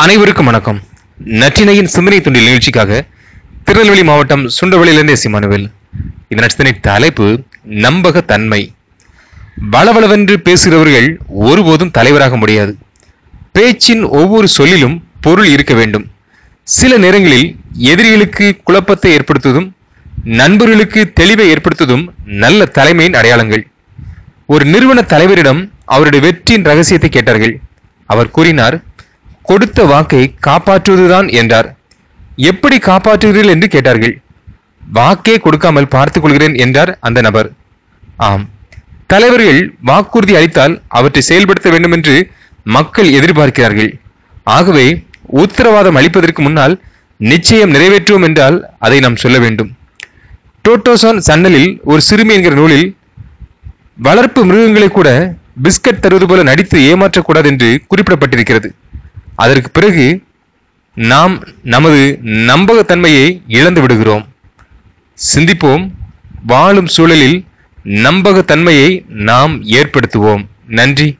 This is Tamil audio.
அனைவருக்கும் வணக்கம். நற்றினையின் சிந்தனை துண்டில் நிகழ்ச்சிக்காக திருநெல்வேலி மாவட்டம் சுண்டவளியிலிருந்து எஸ் இந்த நட்சத்தினை தலைப்பு நம்பகத்தன்மை வளவளவென்று பேசுகிறவர்கள் ஒருபோதும் தலைவராக முடியாது. பேச்சின் ஒவ்வொரு சொல்லிலும் பொருள் இருக்க வேண்டும். சில நேரங்களில் எதிரிகளுக்கு குழப்பத்தை ஏற்படுத்துவதும் நண்பர்களுக்கு தெளிவை ஏற்படுத்துவதும் நல்ல தலைமையின் அடையாளங்கள். ஒரு நிறுவன தலைவரிடம் அவருடைய வெற்றியின் ரகசியத்தை கேட்டார்கள். அவர் கூறினார் கொடுத்த வாக்கை காப்பாற்றுவதுதான் என்றார். எப்படி காப்பாற்றுகிறீர்கள் என்று கேட்டார்கள். வாக்கே கொடுக்காமல் பார்த்துக் கொள்கிறேன் என்றார் அந்த நபர். ஆம். தலைவர்கள் வாக்குறுதி அளித்தால் அவற்றை செயல்படுத்த வேண்டும் என்று மக்கள் எதிர்பார்க்கிறார்கள். ஆகவே உத்தரவாதம் அளிப்பதற்கு முன்னால் நிச்சயம் நிறைவேற்றுவோம் என்றால் அதை நாம் சொல்ல வேண்டும். டோட்டோசான் சன்னலில் ஒரு சிறுமி என்கிற நூலில் வளர்ப்பு மிருகங்களை கூட பிஸ்கட் தருவது போல நடித்து ஏமாற்றக்கூடாது என்று குறிப்பிடப்பட்டிருக்கிறது. அதற்கு பிறகு நாம் நமது நம்பகத்தன்மையை இழந்து விடுகிறோம். சிந்திப்போம். வாழும் சூழலில் நம்பகத்தன்மையை நாம் ஏற்படுத்துவோம். நன்றி.